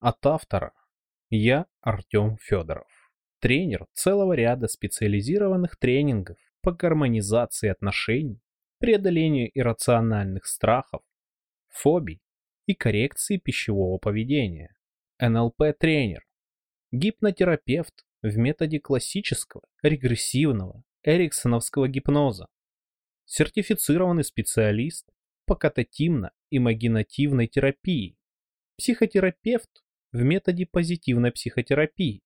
От автора. Я Артем Федоров. Тренер целого ряда специализированных тренингов по гармонизации отношений, преодолению иррациональных страхов, фобий и коррекции пищевого поведения. НЛП-тренер. Гипнотерапевт в методе классического, регрессивного, эриксоновского гипноза. Сертифицированный специалист по кататимно-имагинативной терапии. Психотерапевт в методе позитивной психотерапии.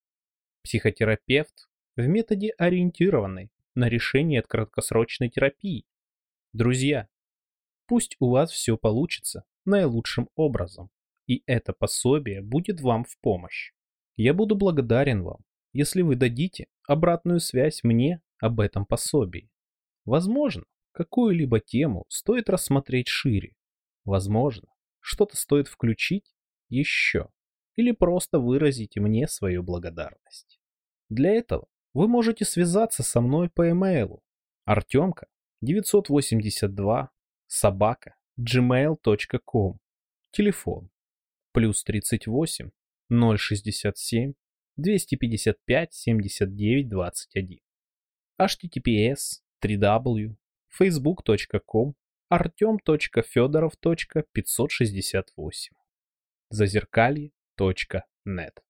Психотерапевт в методе ориентированной на решение краткосрочной терапии. Друзья, пусть у вас все получится наилучшим образом, и это пособие будет вам в помощь. Я буду благодарен вам, если вы дадите обратную связь мне об этом пособии. Возможно, какую-либо тему стоит рассмотреть шире. Возможно, что-то стоит включить еще. Или просто выразить мне свою благодарность. Для этого вы можете связаться со мной по имейлу. Артемка 982 собака gmail.com телефон плюс 38 067 255 79 21 https 3w facebook.com артем.федоров.568 зазеркалье.нет